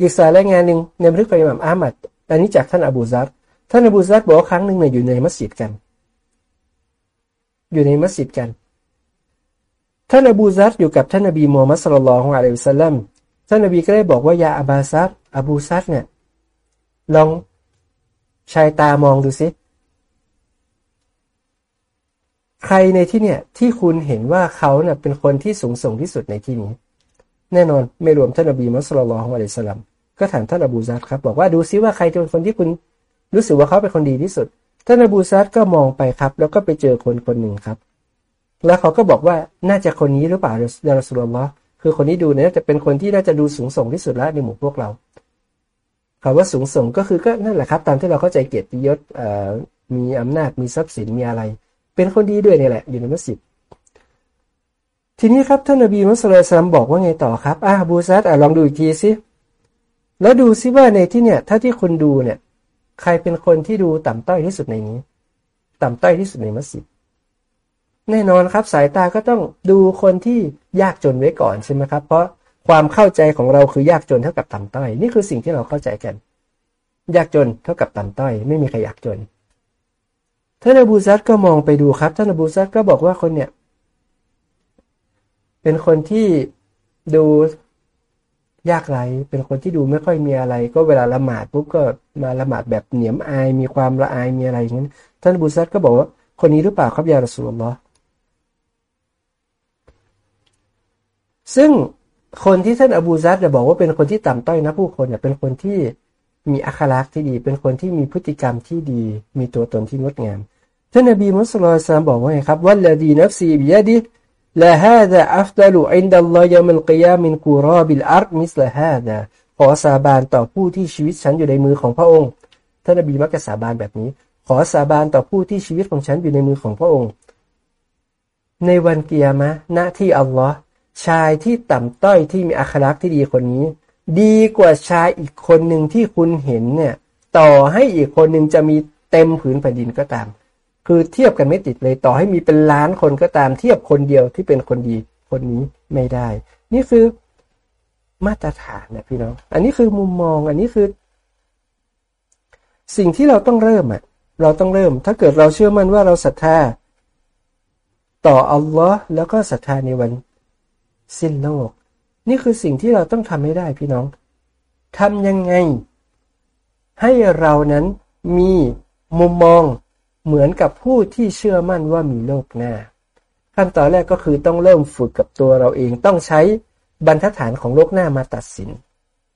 อีกสายรายงานหนึ่งในบันทึกของอิหม่ามอามัดอันนี้จากท่านอบูซัดท่านอบูซัดบอกว่าครั้งหนึ่งเนี่ยอยู่ในมัสยิดกัน อยู่ในมัสยิดกัน ท่านอบูซัดอยู่กับท่านอบีมูฮัมมัดสุลลัลของอะลัยฮิสซาลัมท่านอบีก็ได้บอกว่ายาอับาซัดอบูซัดเนี่ยลองชายตามองดูสิใครในที่เนี่ยที่คุณเห็นว่าเขาเน่ยเป็นคนที่สูงส่งที่สุดในที่นี้ แน่นอนไม่รวมท่านอบีมุสลิมของอะลัยฮิสลัมก็ถามท่านอบูซัดครับ บอกว่าดูซิว่าใครเป็นคนที่คุณรู้สึกว่าเขาเป็นคนดีที่สุด ท่านอบูซัดก็มองไปครับ แล้วก็ไปเจอคนคนหนึ่งครับ แล้วเขาก็บอกว่าน่าจะคนนี้หรือเปล่ายาสุลลอฮ์คือคนนี้ดูเนี่ยจะเป็นคนที่น่าจะดูสูงส่งที่สุดแล้วในหมู่พวกเราคำว่าสูงส่งก็คือก็นั่นแหละครับ ตามที่เราเข้าใจเกียรติยศมีอำนาจมีทรัพย์สินมีอะไร เป็นคนดีด้วยนี่แหละอยู่ในมัสยิดทีนี้ครับท่านนบีมุสลิมบอกว่าไงต่อครับอ่าบูซัดอะลองดูอีกทีสิแล้วดูซิว่าในที่เนี่ย ถ้าที่คุณดูเนี่ย ใครเป็นคนที่ดูต่ำต้อยที่สุดในนี้ ต่ำต้อยที่สุดในมัสยิด แน่นอนครับสายตาก็ต้องดูคนที่ยากจนไว้ก่อนใช่ไหมครับ เพราะความเข้าใจของเราคือยากจนเท่ากับต่ำต้อย นี่คือสิ่งที่เราเข้าใจกัน ยากจนเท่ากับต่ำต้อย ไม่มีใครอยากจนท่านอบูซัดก็มองไปดูครับท่านอบูซัดก็บอกว่าคนเนี่ย เป็นคนที่ดูยากไรเป็นคนที่ดูไม่ค่อยมีอะไร ก็เวลาละหมาดปุ๊บก็มาละหมาดแบบเหนียมอาย มีความละอายมีอะไรอย่างนั้นท่านอบูซัดก็บอกว่าคนนี้หรือเปล่าครับยาละสุลลอฮ์ ซึ่งคนที่ท่านอบูซัดจะบอกว่าเป็นคนที่ต่ำต้อยนะผู้คนเนี่ยเป็นคนที่มีอัคลักษณ์ที่ดี เป็นคนที่มีพฤติกรรมที่ดี มีตัวตนที่งดงาม ท่านนบี صلى الله عليه وسلمบอกว่าไงครับوالذي نفسي بيده لهذا أفضل عند الله يوم القيامة من قراب الأرض مثل هذاขอสาบานต่อผู้ที่ชีวิตฉันอยู่ในมือของพระองค์ ท่านนบีมักจะสาบานแบบนี้ ขอสาบานต่อผู้ที่ชีวิตของฉันอยู่ในมือของพระองค์ ในวันเกียรมะหน้าที่อัลลอฮ์ ชายที่ต่ำต้อยที่มีอัคลักษณ์ที่ดีคนนี้ ดีกว่าชายอีกคนหนึ่งที่คุณเห็นเนี่ย ต่อให้อีกคนหนึ่งจะมีเต็มผืนแผ่นดินก็ตาม คือเทียบกันไม่ติดเลยต่อให้มีเป็นล้านคนก็ตาม เทียบคนเดียวที่เป็นคนดีคนนี้ไม่ได้ นี่คือมาตรฐานนะพี่น้อง อันนี้คือมุมมอง อันนี้คือ สิ่งที่เราต้องเริ่มอะ เราต้องเริ่ม ถ้าเกิดเราเชื่อมั่นว่าเราศรัทธา ต่ออัลลอฮ์แล้วก็ศรัทธาในวัน สิ้นโลก นี่คือสิ่งที่เราต้องทำให้ได้พี่น้องทำยังไง ให้เรานั้นมีมุมมองเหมือนกับผู้ที่เชื่อมั่นว่ามีโลกหน้าขั้นตอนแรกก็คือต้องเริ่มฝึกกับตัวเราเอง ต้องใช้บรรทัดฐานของโลกหน้ามาตัดสิน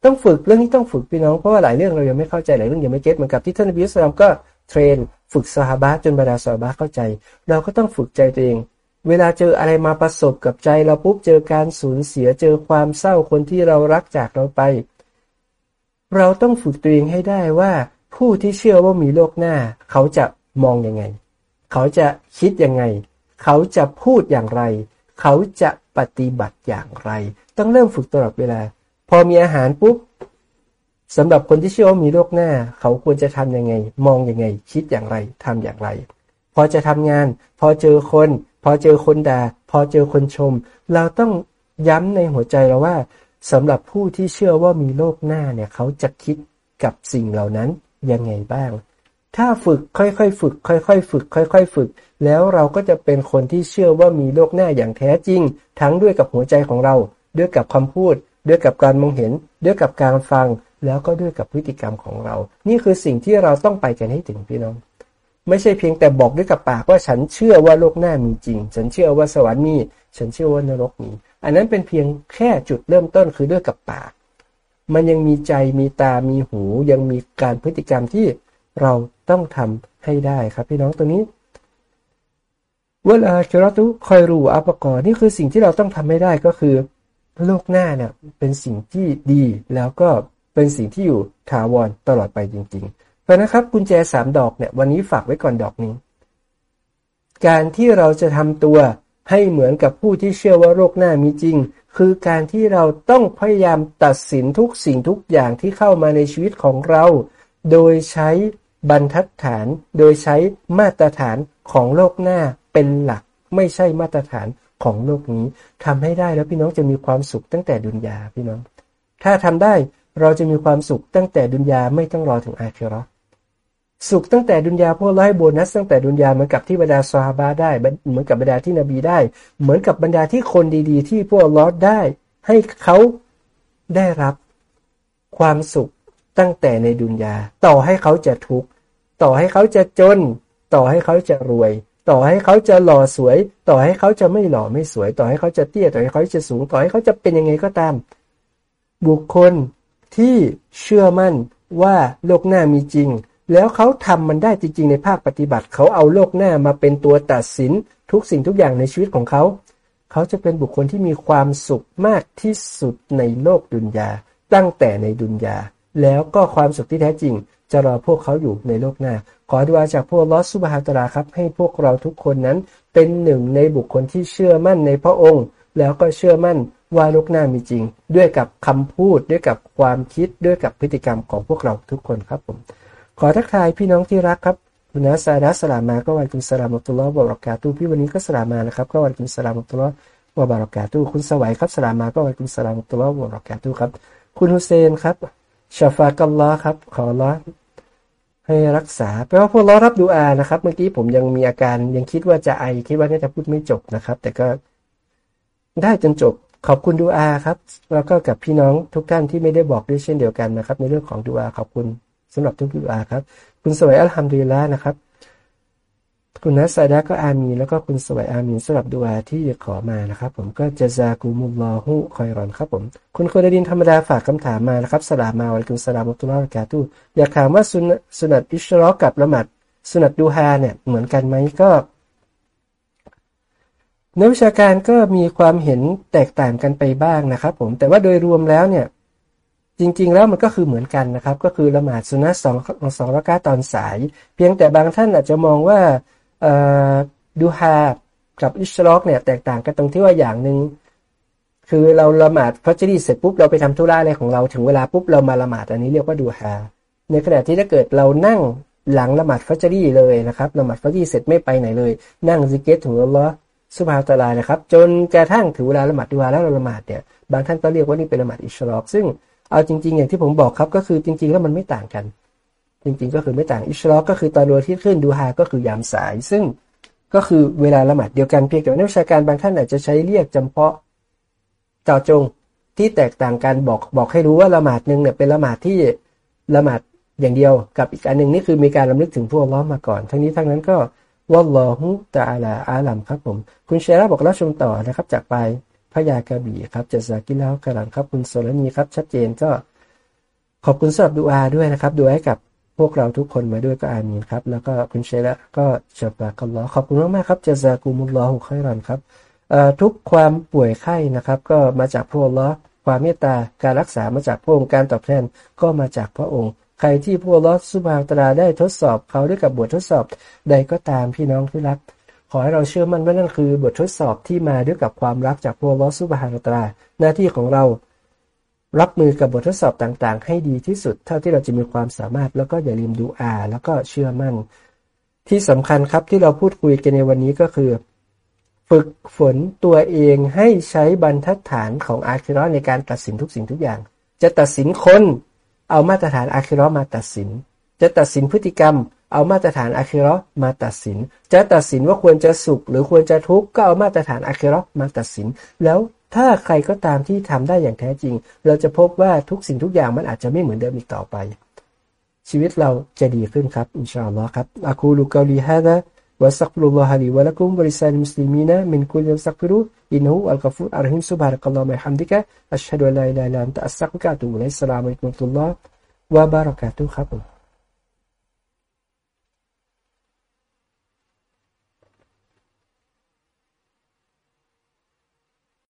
ต้องฝึกเรื่องนี้ต้องฝึกพี่น้องเพราะว่าหลายเรื่องเรายังไม่เข้าใจหลายเรื่องยังไม่เก็ตเหมือนกับที่ท่านนบีสุลามก็เทรน ฝึกสหบาจนบรรดาสหบาเข้าใจ เราก็ต้องฝึกใจตัวเอง เวลาเจออะไรมาประสบกับใจเราปุ๊บเจอการสูญเสียเจอความเศร้าคนที่เรารักจากเราไป เราต้องฝึกตัวเองให้ได้ว่า ผู้ที่เชื่อว่ามีโลกหน้า เขาจะมองยังไง เขาจะคิดยังไง เขาจะพูดอย่างไร เขาจะปฏิบัติอย่างไร ต้องเริ่มฝึกตลอดเวลา พอมีอาหารปุ๊บสำหรับคนที่เชื่อว่ามีโลกหน้า เขาควรจะทำยังไง มองยังไง คิดอย่างไรทำอย่างไร พอจะทำงาน พอเจอคน อเจอคนด่า พอเจอคนชม เราต้องย้ำในหัวใจเราว่าสำหรับผู้ที่เชื่อว่ามีโลกหน้าเนี่ยเขาจะคิดกับสิ่งเหล่านั้นยังไงบ้าง ถ้าฝึกค่อยๆฝึก ค่อยๆฝึก ค่อย ๆ ฝึก แล้วเราก็จะเป็นคนที่เชื่อว่ามีโลกหน้าอย่างแท้จริง ทั้งด้วยกับหัวใจของเรา ด้วยกับคำพูด ด้วยกับการมองเห็น ด้วยกับการฟัง แล้วก็ด้วยกับพฤติกรรมของเรา นี่คือสิ่งที่เราต้องไปกันให้ถึงพี่น้อง ไม่ใช่เพียงแต่บอกด้วยกับปากว่าฉันเชื่อว่าโลกหน้ามีจริง ฉันเชื่อว่าสวรรค์มี ฉันเชื่อว่านรกมี อันนั้นเป็นเพียงแค่จุดเริ่มต้นคือด้วยกับปาก มันยังมีใจมีตามีหู ยังมีการพฤติกรรมที่เราต้องทำให้ได้ครับพี่น้องตัวนี้เวลาเชรตุคอยรู้อัปกรณ์นี่คือสิ่งที่เราต้องทำให้ได้ก็คือ โลกหน้าเนี่ยเป็นสิ่งที่ดีแล้วก็เป็นสิ่งที่อยู่ถาวรตลอดไปจริง ๆ เพราะนะครับกุญแจสามดอกเนี่ย วันนี้ฝากไว้ก่อนดอกนี้ การที่เราจะทำตัวให้เหมือนกับผู้ที่เชื่อว่าโรคหน้ามีจริง คือการที่เราต้องพยายามตัดสินทุกสิ่งทุกอย่างที่เข้ามาในชีวิตของเรา โดยใช้บรรทัดฐาน โดยใช้มาตรฐานของโลกหน้าเป็นหลัก ไม่ใช่มาตรฐานของโลกนี้ทำให้ได้แล้วพี่น้องจะมีความสุขตั้งแต่ดุนยาพี่น้อง ถ้าทำได้เราจะมีความสุขตั้งแต่ดุนยาไม่ต้องรอถึงอาคิรอ สุขตั้งแต่ดุนยาพวกเราให้โบนัสตั้งแต่ดุนยาเหมือนกับที่บรรดาซาบาได้ เหมือนกับบรรดาที่นบีได้ เหมือนกับบรรดาที่คนดี ๆ ที่พวกลอดได้ ให้เขาได้รับความสุขตั้งแต่ในดุนยา ต่อให้เขาจะทุกข์ต่อให้เขาจะจน ต่อให้เขาจะรวย ต่อให้เขาจะหล่อสวย ต่อให้เขาจะไม่หล่อไม่สวย ต่อให้เขาจะเตี้ยต่อให้เขาจะสูงต่อให้เขาจะเป็นยังไงก็ตาม บุคคลที่เชื่อมั่นว่าโลกหน้ามีจริง แล้วเขาทำมันได้จริง ๆ ในภาคปฏิบัติ เขาเอาโลกหน้ามาเป็นตัวตัดสินทุกสิ่งทุกอย่างในชีวิตของเขา เขาจะเป็นบุคคลที่มีความสุขมากที่สุดในโลกดุนยา ตั้งแต่ในดุนยา แล้วก็ความสุขที่แท้จริง จะรอพวกเขาอยู่ในโลกหน้า ขอดุอาจากพวกลอสซุบฮาตราครับ ให้พวกเราทุกคนนั้นเป็นหนึ่งในบุคคลที่เชื่อมั่นในพระองค์ แล้วก็เชื่อมั่นว่าโลกหน้ามีจริง ด้วยกับคำพูดด้วยกับความคิดด้วยกับพฤติกรรมของพวกเราทุกคนครับผม ขอทักทายพี่น้องที่รักครับ คุณนัสซาดัสสลามาก็วันคุณสลามอุตุลลอฮ์บารอกาตูพี่วันนี้ก็สลามานะครับ ก็วันคุณสลามอุตุลลอฮ์บารอกาตูคุณสวัยครับสลามาก็วันคุณสลามอุตุลลอฮ์บารอกาตูครับ คุณฮุเซนครับชาฟากัลลอครับ ขอละให้รักษาแปลว่าพวกเรารับดูอานะครับ เมื่อกี้ผมยังมีอาการยังคิดว่าจะไอคิดว่าน่าจะพูดไม่จบนะครับ แต่ก็ได้จนจบขอบคุณดูอาครับ แล้วก็กับพี่น้องทุกท่านที่ไม่ได้บอกด้วยเช่นเดียวกันนะครับ ในเรื่องของดูอาขอบคุณ สำหรับทุกดุอาครับ คุณสวยอัลฮัมดุลิลละนะครับ คุณนัสซาดะก็อามีแล้วก็คุณสวยอามีสำหรับดุอาที่ขอมานะครับ ผมก็จะซากูมุลลอฮุคอยรอนครับผม คุณโคดดินธรรมดาฝากคำถามมานะครับสลามาวันคุณสลามุตุลลอฮ์กาตูอยากถามว่าสุนสุนัตอิชรอกับละหมาดสุนัตดูฮาเนี่ยเหมือนกันไหมก็นักวิชาการก็มีความเห็นแตกต่างกันไปบ้างนะครับ ผมแต่ว่าโดยรวมแล้วเนี่ย จริง ๆ แล้วมันก็คือเหมือนกันนะครับ ก็คือละหมาดสุนัตสองสองรักาตอนสาย เพียงแต่บางท่านอาจจะมองว่าดูฮากับอิชรอกเนี่ยแตกต่างกันตรงที่ว่าอย่างหนึ่งคือเราละหมาดฟัจรีเสร็จปุ๊บเราไปทำธุระอะไรของเราถึงเวลาปุ๊บเรามาละหมาดอันนี้เรียกว่าดูฮาในขณะที่ถ้าเกิดเรานั่งหลังละหมาดฟัจรีเลยนะครับละหมาดฟัจรีเสร็จไม่ไปไหนเลย นั่งซิกเกตถึงอัลลอฮ์สุภาตลานะครับ จนกระทั่งถึงเวลาละหมาดดูฮาแล้วเราละหมาดเนี่ยบางท่านก็เรียกว่านี่เป็นละหมาดอิชรอกซึ่ง เอาจริง ๆ อย่างที่ผมบอกครับก็คือจริง ๆ แล้วมันไม่ต่างกัน จริง ๆ ก็คือไม่ต่างอิชรอก็คือตอนดวงที่ขึ้นดูฮาก็คือยามสาย ซึ่งก็คือเวลาละหมาดเดียวกันเพียงแต่นักวิชาการบางท่านอาจจะใช้เรียกจำเพาะเจาะจงที่แตกต่างกันบอกบอกให้รู้ว่าละหมาดหนึ่งเนี่ยเป็นละหมาดที่ละหมาดอย่างเดียวกับอีกอันหนึ่งนี่คือมีการลำลึกถึงพวกล้อมมาก่อน ทั้งนี้ทั้งนั้นก็วัลลอฮุตะอาลาอาลัมครับผม คุณเชราบอกรับชมต่อนะครับจากไป พยากระบี่ครับจะสากิแล้วกระหลังครับคุณโซลนีครับ ชัดเจนก็ขอบคุณสำหรับดูอาด้วยนะครับ ดูให้กับพวกเราทุกคนมาด้วยก็อามีนครับ แล้วก็คุณเชละก็จับกัลลอขอบคุณมากๆครับจะซากุมุลลอฮุค่อยรันครับทุกความป่วยไข้นะครับ ก็มาจากพวกลอความเมตตาการรักษามาจากพระองค์การตอบแทนก็มาจากพระองค์ ใครที่พวกลอสุบาวตราได้ทดสอบเขาด้วยกับบททดสอบใดก็ตามพี่น้องที่รัก ขอให้เราเชื่อมั่นว่านั่นคือบททดสอบที่มาด้วยกับความรักจากพวกลอสุบาวตรา หน้าที่ของเรารับมือกับบททดสอบต่างๆ ให้ดีที่สุด เท่าที่เราจะมีความสามารถแล้วก็อย่าลืมดูอา แล้วก็เชื่อมั่น ที่สำคัญครับที่เราพูดคุยกันในวันนี้ก็คือ ฝึกฝนตัวเองให้ใช้บรรทัดฐานของอาคิรอในการตัดสินทุกสิ่งทุกอย่าง จะตัดสินคนเอามาตรฐานอาคิรอมาตัดสิน จะตัดสินพฤติกรรม เอามาตรฐานอาคิรอมาตัดสิน จะตัดสินว่าควรจะสุข หรือควรจะทุกข์ก็เอามาตรฐานอาคิรอมาตัดสิน แล้วถ้าใครก็ตามที่ทำได้อย่างแท้จริง เราจะพบว่าทุกสิ่งทุกอย่างมันอาจจะไม่เหมือนเดิมอีกต่อไป ชีวิตเราจะดีขึ้นครับ อินชาอัลลอฮ์ครับأقول قولي هذا وأستغفر الله لي ولكم ولسائر المسلمين من كل ذنب فاستغفروه إنه هو الغفور الرحيم سبحانك اللهم وبحمدك أشهد أن لا إله إلا أنت أستغفرك وأتوب إليك السلام عليكم ورحمة الله وبركاتهครับ